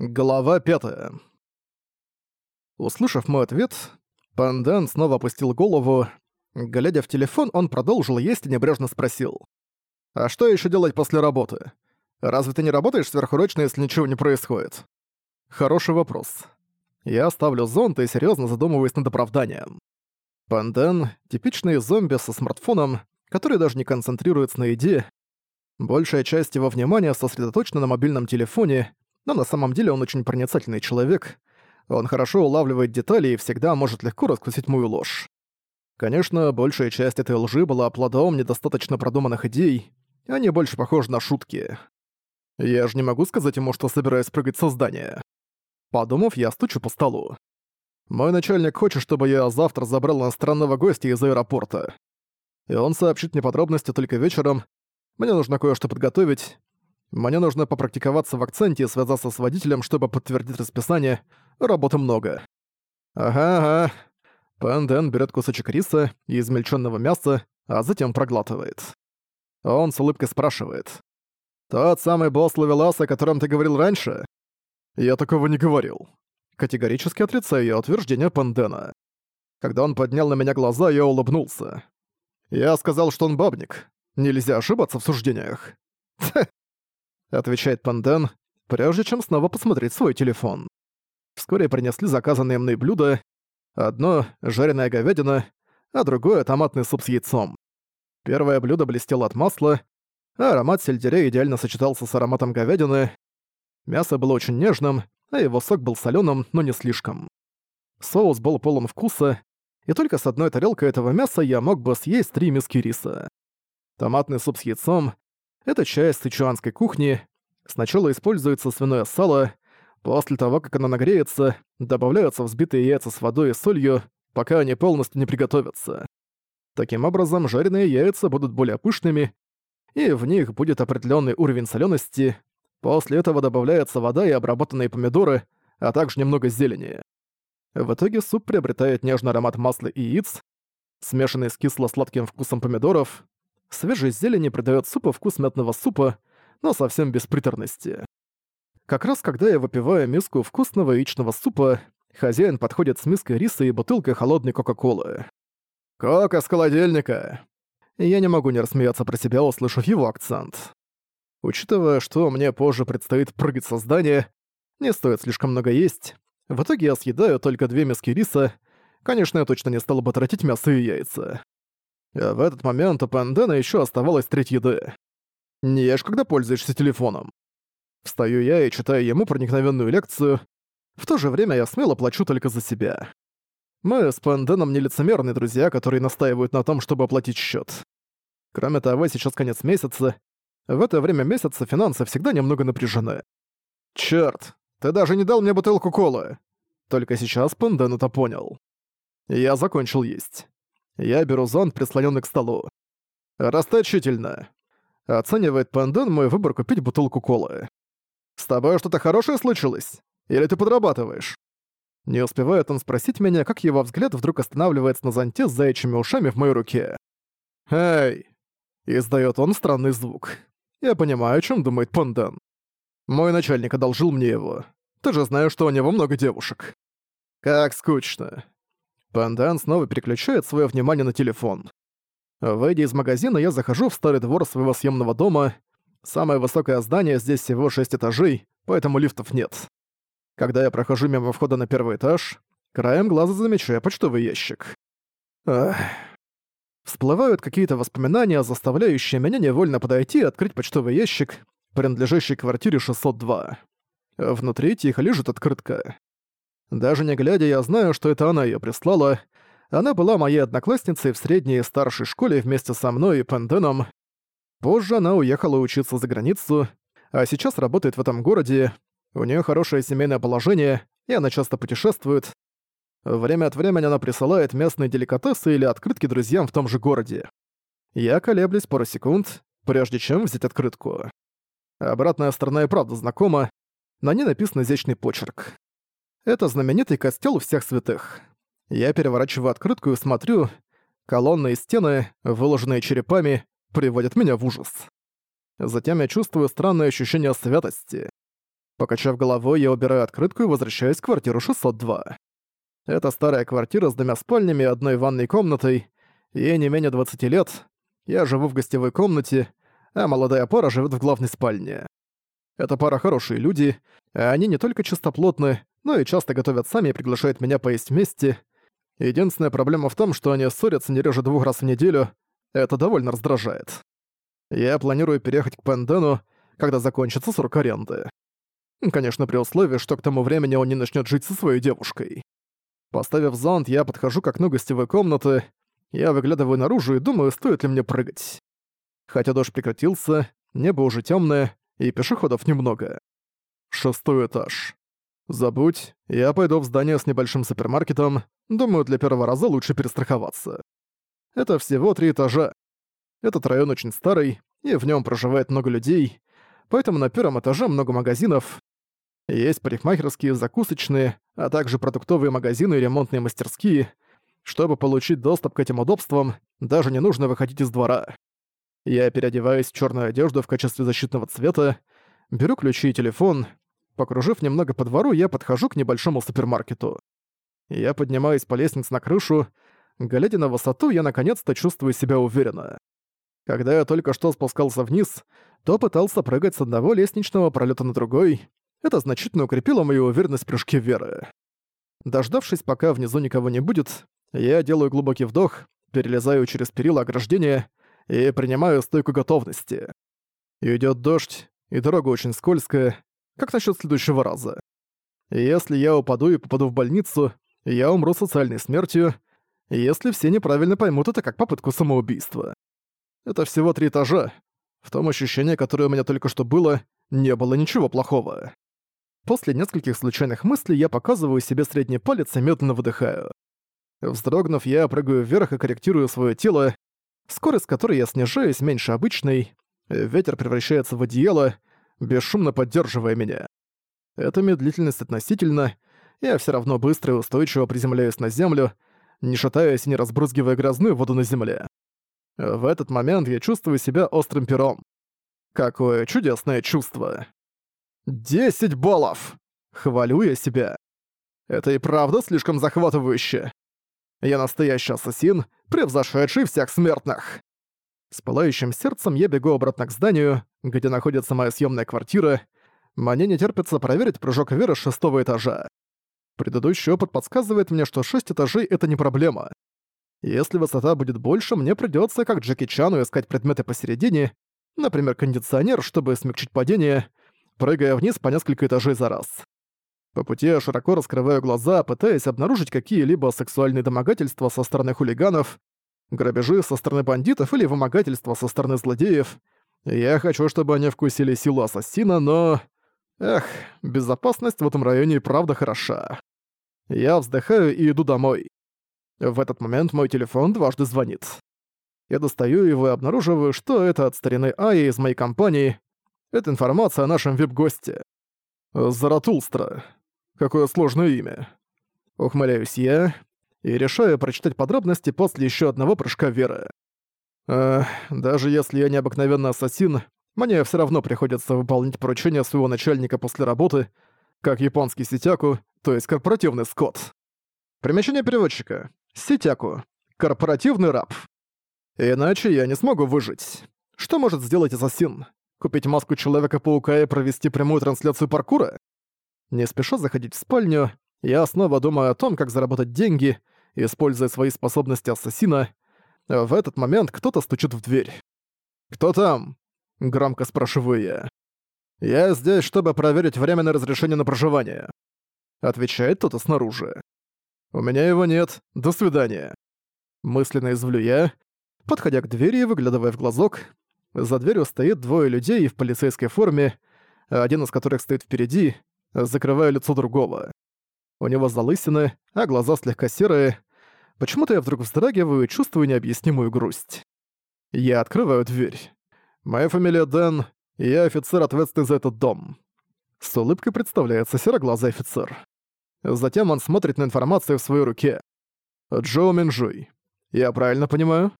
Глава пятая. Услышав мой ответ, Пандан снова опустил голову. Глядя в телефон, он продолжил есть и небрежно спросил. «А что еще делать после работы? Разве ты не работаешь сверхурочно, если ничего не происходит?» Хороший вопрос. Я ставлю зонт и серьезно задумываюсь над оправданием. Пандан — типичный зомби со смартфоном, который даже не концентрируется на еде. Большая часть его внимания сосредоточена на мобильном телефоне, но на самом деле он очень проницательный человек. Он хорошо улавливает детали и всегда может легко раскусить мою ложь. Конечно, большая часть этой лжи была плодом недостаточно продуманных идей, они больше похожи на шутки. Я же не могу сказать ему, что собираюсь прыгать со здания. Подумав, я стучу по столу. Мой начальник хочет, чтобы я завтра забрал иностранного гостя из аэропорта. И он сообщит мне подробности только вечером. Мне нужно кое-что подготовить, мне нужно попрактиковаться в акценте и связаться с водителем, чтобы подтвердить расписание. Работы много. Ага, ага. Пэнден берет кусочек риса и измельченного мяса, а затем проглатывает. Он с улыбкой спрашивает. «Тот самый босс Лавелас, о котором ты говорил раньше?» «Я такого не говорил». Категорически отрицаю я утверждение Пандена. Когда он поднял на меня глаза, я улыбнулся. Я сказал, что он бабник. Нельзя ошибаться в суждениях. отвечает Пандан, прежде чем снова посмотреть свой телефон. Вскоре принесли заказанные мной блюда. Одно — жареная говядина, а другое — томатный суп с яйцом. Первое блюдо блестело от масла, а аромат сельдерея идеально сочетался с ароматом говядины. Мясо было очень нежным, а его сок был солёным, но не слишком. Соус был полон вкуса, и только с одной тарелкой этого мяса я мог бы съесть три миски риса. Томатный суп с яйцом это часть сычуанской кухни. Сначала используется свиное сало, после того, как оно нагреется, добавляются взбитые яйца с водой и солью, пока они полностью не приготовятся. Таким образом, жареные яйца будут более пышными, и в них будет определенный уровень солености. После этого добавляется вода и обработанные помидоры, а также немного зелени. В итоге суп приобретает нежный аромат масла и яиц, смешанный с кисло-сладким вкусом помидоров, Свежей зелени придает супу вкус мятного супа, но совсем без приторности. Как раз когда я выпиваю миску вкусного яичного супа, хозяин подходит с миской риса и бутылкой холодной Кока-Колы. «Кока с холодильника!» Я не могу не рассмеяться про себя, услышав его акцент. Учитывая, что мне позже предстоит прыгать со здания, не стоит слишком много есть. В итоге я съедаю только две миски риса. Конечно, я точно не стал бы тратить мясо и яйца. А в этот момент у Пандена еще оставалось треть еды. Не ешь, когда пользуешься телефоном. Встаю я и читаю ему проникновенную лекцию. В то же время я смело плачу только за себя. Мы с Панденом нелицемерные друзья, которые настаивают на том, чтобы оплатить счет. Кроме того, сейчас конец месяца. В это время месяца финансы всегда немного напряжены. Черт, ты даже не дал мне бутылку колы. Только сейчас Панден это понял. Я закончил есть. Я беру зонт, прислонённый к столу. «Расточительно!» Оценивает Панден мой выбор купить бутылку колы. «С тобой что-то хорошее случилось? Или ты подрабатываешь?» Не успевает он спросить меня, как его взгляд вдруг останавливается на зонте с заячьими ушами в моей руке. «Эй!» Издаёт он странный звук. Я понимаю, о чём думает Пандан. Мой начальник одолжил мне его. Ты же знаешь, что у него много девушек. Как скучно. Пандан снова переключает свое внимание на телефон. Выйдя из магазина, я захожу в старый двор своего съемного дома. Самое высокое здание здесь всего 6 этажей, поэтому лифтов нет. Когда я прохожу мимо входа на первый этаж, краем глаза замечаю почтовый ящик. Ах. Всплывают какие-то воспоминания, заставляющие меня невольно подойти и открыть почтовый ящик, принадлежащий квартире 602. Внутри тихо лежит открытка. Даже не глядя, я знаю, что это она её прислала. Она была моей одноклассницей в средней и старшей школе вместе со мной и Пенденом. Позже она уехала учиться за границу, а сейчас работает в этом городе. У неё хорошее семейное положение, и она часто путешествует. Время от времени она присылает местные деликатесы или открытки друзьям в том же городе. Я колеблюсь пару секунд, прежде чем взять открытку. Обратная сторона и правда знакома, на ней написан изящный почерк. Это знаменитый костел всех святых. Я переворачиваю открытку и смотрю. Колонны и стены, выложенные черепами, приводят меня в ужас. Затем я чувствую странное ощущение святости. Покачав головой, я убираю открытку и возвращаюсь в квартиру 602. Это старая квартира с двумя спальнями и одной ванной комнатой. Ей не менее 20 лет. Я живу в гостевой комнате, а молодая пара живет в главной спальне. Эта пара хорошие люди, а они не только чистоплотны, но и часто готовят сами и приглашают меня поесть вместе. Единственная проблема в том, что они ссорятся не реже двух раз в неделю. Это довольно раздражает. Я планирую переехать к Пендену, когда закончится срок аренды. Конечно, при условии, что к тому времени он не начнет жить со своей девушкой. Поставив зонт, я подхожу к окну гостевой комнаты, я выглядываю наружу и думаю, стоит ли мне прыгать. Хотя дождь прекратился, небо уже темное, и пешеходов немного. Шестой этаж. Забудь, я пойду в здание с небольшим супермаркетом, думаю, для первого раза лучше перестраховаться. Это всего три этажа. Этот район очень старый, и в нем проживает много людей, поэтому на первом этаже много магазинов. Есть парикмахерские, закусочные, а также продуктовые магазины и ремонтные мастерские. Чтобы получить доступ к этим удобствам, даже не нужно выходить из двора. Я переодеваюсь в черную одежду в качестве защитного цвета, беру ключи и телефон. Покружив немного по двору, я подхожу к небольшому супермаркету. Я поднимаюсь по лестнице на крышу. Глядя на высоту, я наконец-то чувствую себя уверенно. Когда я только что спускался вниз, то пытался прыгать с одного лестничного пролета на другой. Это значительно укрепило мою уверенность в прыжке веры. Дождавшись, пока внизу никого не будет, я делаю глубокий вдох, перелезаю через перила ограждения и принимаю стойку готовности. Идёт дождь, и дорога очень скользкая. Как насчет следующего раза? Если я упаду и попаду в больницу, я умру социальной смертью, если все неправильно поймут это как попытку самоубийства. Это всего три этажа. В том ощущении, которое у меня только что было, не было ничего плохого. После нескольких случайных мыслей я показываю себе средний палец и медленно выдыхаю. Вздрогнув, я прыгаю вверх и корректирую свое тело, скорость которой я снижаюсь меньше обычной, ветер превращается в одеяло, бесшумно поддерживая меня. Эта медлительность относительно, я все равно быстро и устойчиво приземляюсь на землю, не шатаясь и не разбрызгивая грязную воду на земле. В этот момент я чувствую себя острым пером. Какое чудесное чувство. Десять баллов! Хвалю я себя. Это и правда слишком захватывающе. Я настоящий ассасин, превзошедший всех смертных. С пылающим сердцем я бегу обратно к зданию, где находится моя съемная квартира. Мне не терпится проверить прыжок веры с шестого этажа. Предыдущий опыт подсказывает мне, что шесть этажей — это не проблема. Если высота будет больше, мне придется, как Джеки Чану, искать предметы посередине, например, кондиционер, чтобы смягчить падение, прыгая вниз по несколько этажей за раз. По пути я широко раскрываю глаза, пытаясь обнаружить какие-либо сексуальные домогательства со стороны хулиганов, грабежи со стороны бандитов или вымогательства со стороны злодеев. Я хочу, чтобы они вкусили силу ассасина, но... Эх, безопасность в этом районе и правда хороша. Я вздыхаю и иду домой. В этот момент мой телефон дважды звонит. Я достаю его и обнаруживаю, что это от старины Аи из моей компании. Это информация о нашем вип-госте. Заратулстра. Какое сложное имя. Ухмыляюсь я и решаю прочитать подробности после еще одного прыжка веры. Даже если я необыкновенный ассасин, мне все равно приходится выполнять поручения своего начальника после работы, как японский сетяку, то есть корпоративный скот. Примечание переводчика. Сетяку. Корпоративный раб. Иначе я не смогу выжить. Что может сделать ассасин? Купить маску Человека-паука и провести прямую трансляцию паркура? Не спеша заходить в спальню, я снова думаю о том, как заработать деньги, используя свои способности ассасина. В этот момент кто-то стучит в дверь. «Кто там?» — громко спрашиваю я. «Я здесь, чтобы проверить временное разрешение на проживание», — отвечает кто-то снаружи. «У меня его нет. До свидания». Мысленно извлю я, подходя к двери и выглядывая в глазок. За дверью стоит двое людей в полицейской форме, один из которых стоит впереди, закрывая лицо другого. У него залысины, а глаза слегка серые. Почему-то я вдруг вздрагиваю и чувствую необъяснимую грусть. Я открываю дверь. Моя фамилия Дэн, и я офицер, ответственный за этот дом. С улыбкой представляется сероглазый офицер. Затем он смотрит на информацию в своей руке. Джоу Минжуй. Я правильно понимаю?